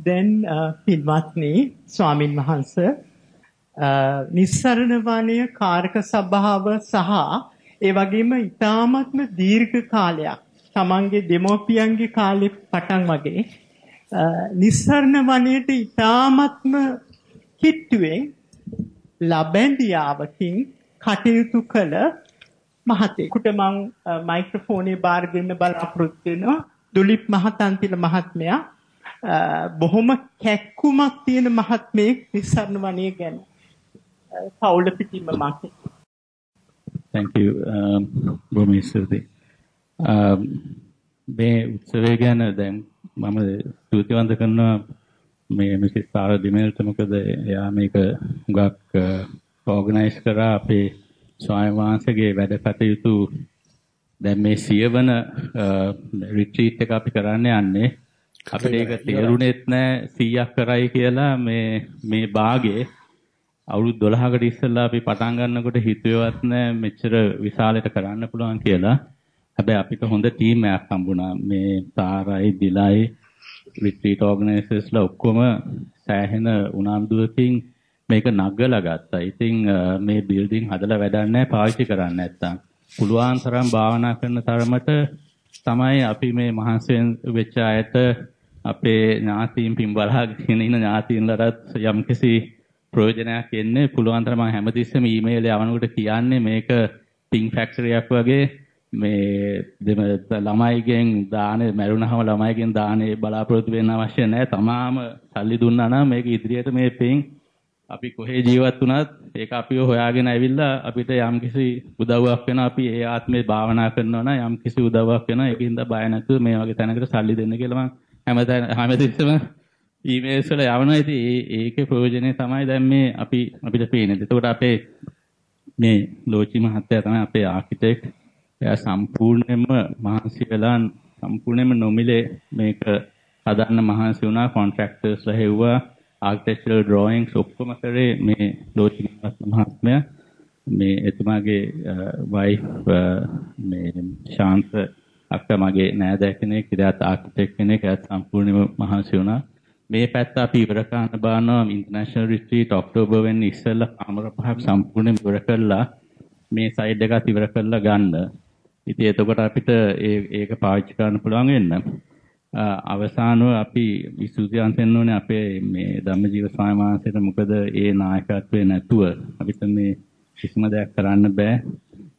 දැන් පින්වත්නි ස්වාමින් වහන්සේ නිස්සරණ වනයේ කාර්ක සභාව සහ ඒ වගේම ඊ타මත්ම දීර්ඝ කාලයක් තමන්ගේ දෙමෝපියන්ගේ කාලේ පටන් වගේ නිස්සරණ වනයේට ඊ타මත්ම කිට්ටුවෙන් ලබැඳියාවකින් කටයුතු කළ මහතෙකුට මම මයික්‍රොෆෝනේ බාර දෙන්න බලාපොරොත්තු වෙනවා දුලිප් මහතන්තිල මහත්මයා. බොහොම කැක්කුමක් තියෙන මහත්මයෙක් නිස්සරණ වනයේ ගැන පවුල පිටින්ම මාකේ thank you um බොහොම ස්තුතියි um, මේ උත්සවය ගැන දැන් මම ස්තුතිවන්ත කරනවා මේ මිසිස් සාර දිමෙල්ට මොකද එයා මේක හුඟක් ඕගනයිස් කරා අපේ ස්වාමීන් වහන්සේගේ වැඩ කටයුතු දැන් මේ සියවන රිට්‍රීට් එක අපි කරන්න යන්නේ අපිට ඒක තේරුණෙත් නෑ 100ක් කරයි කියලා මේ මේ භාගේ අවුරුදු 12කට ඉස්සෙල්ලා අපි පටන් ගන්නකොට හිතුවේවත් නෑ මෙච්චර විශාලයට කරන්න පුළුවන් කියලා. හැබැයි අපිට හොඳ ටීම් එකක් හම්බුණා. මේ තාරයි, දිලයි, රිට්‍රීට් ඕගනයිසර්ස්ලා ඔක්කොම සෑහෙන උනන්දුවකින් මේක නගලා ගත්තා. ඉතින් මේ බිල්ඩින් හදලා වැඩක් නැහැ පාවිච්චි කරන්න නැත්තම්. පුළුවන් තරම් භාවනා කරන තරමට තමයි අපි මේ මහන්සියෙන් වෙච්ච අයට අපේ ඥාතීන් පින් බලාගෙන ඉන්න ඥාතීන්ලටත් යම්කිසි ප්‍රයෝජනයක් එන්නේ පුළුවන් තරම් මම හැමතිස්සෙම ඊමේල් යවනකොට කියන්නේ මේක පින් ෆැක්ටරි එකක් වගේ මේ දෙම ළමයිගෙන් දානේ මැරුණාම ළමයිගෙන් දානේ බලාපොරොත්තු වෙන්න අවශ්‍ය නැහැ. තමාම සල්ලි දුන්නා නම් මේක ඉදිරියට මේ පින් අපි කොහේ ජීවත් වුණත් ඒක අපිව හොයාගෙන ඇවිල්ලා අපිට යම්කිසි උදව්වක් වෙනවා. අපි ඒ ආත්මේ භාවනා කරනවා නම් යම්කිසි උදව්වක් වෙනවා. ඒකින්ද බය නැතුව මේ වගේ තැනකට සල්ලි දෙන්න කියලා මම හැමදාම හැමතිස්සෙම ඊමේල්ස් වල යවනවා. ඉතින් ඒකේ ප්‍රයෝජනේ තමයි දැන් මේ අපි අපිට පේන්නේ. එතකොට අපේ මේ ලෝචි මහත්තයා තමයි අපේ ආකිටෙක්ට්. එයා සම්පූර්ණයෙන්ම මහන්සි වෙලා සම්පූර්ණයෙන්ම නොමිලේ මේක හදන්න මහන්සි වුණා. කොන්ට්‍රැක්ටර්ස්ලා හෙව්වා. ආර්කිටෙක්චරල් ඩ්‍රෝයින්ග්ස් ඔක්කොම කරේ මේ ලෝචි මහත්මයා. මේ එතුමාගේ වයිෆ් මේ ශාන්ත අක්කා මගේ නෑදෑ කෙනෙක් ඉතින් ආර්කිටෙක්ට් කෙනෙක් එයාත් සම්පූර්ණයෙන්ම මහන්සි වුණා. මේ පැත්ත අපි ඉවර කරන්න බානවා ඉන්ටර්නැෂනල් රිට්‍රීට් ඔක්තෝබර් වෙනි ඉස්සෙල්ලා කාමර පහක් සම්පූර්ණයෙන් ඉවර කරලා මේ සයිඩ් එකත් ඉවර කරලා ගන්න. ඉතින් එතකොට අපිට ඒක පාවිච්චි කරන්න පුළුවන් වෙන්න. අවසානව අපි විසුද්ධියන් දෙන්න ඕනේ අපේ මේ ධම්මජීව ස්වාමීන් වහන්සේට මොකද ඒ නායකත්වයේ නැතුව අපිට මේ කිසිම දෙයක් කරන්න බෑ.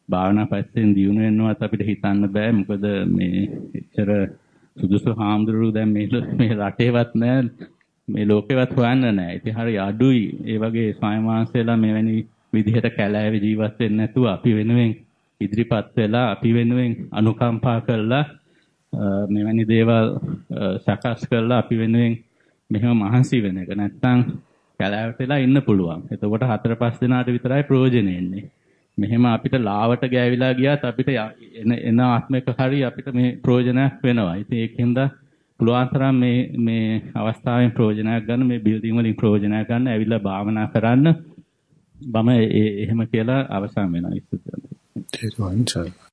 භාවනා පැත්තෙන් දියුණු වෙන්නවත් අපිට හිතන්න බෑ. මොකද මේ එච්චර සුදුසු හාමුදුරුවෝ දැන් මේ මේ රටේවත් නැහැ මේ ලෝකෙවත් හොයන්න නැහැ. ඉතින් හරි අඩුයි. ඒ වගේ ස්වාමීන් වහන්සේලා මෙවැනි විදිහට කැලෑවේ ජීවත් වෙන්නේ නැතුව අපි වෙනුවෙන් ඉදිරිපත් වෙලා අපි වෙනුවෙන් අනුකම්පා කරලා මෙවැනි දේවල් සකස් කරලා අපි වෙනුවෙන් මෙහෙම මහන්සි වෙන එක. නැත්තම් කැලෑවට වෙලා ඉන්න පුළුවන්. එතකොට හතර පහ දිනාට විතරයි ප්‍රයෝජනෙ එන්නේ. මෙහෙම අපිට ලාවට ගෑවිලා ගියත් අපිට එන එන ආත්මයක හරි අපිට මේ ප්‍රයෝජනයක් වෙනවා. ඉතින් ඒකෙන්ද පුළුවන් තරම් මේ මේ අවස්ථාවෙන් ප්‍රයෝජනයක් ගන්න මේ බිල්ඩින් වලින් ප්‍රයෝජනයක් ගන්න ඇවිල්ලා භාවනා කරන්න මම එහෙම කියලා අවසන් වෙනවා ඉස්සුත්. තේරුවන් සර්.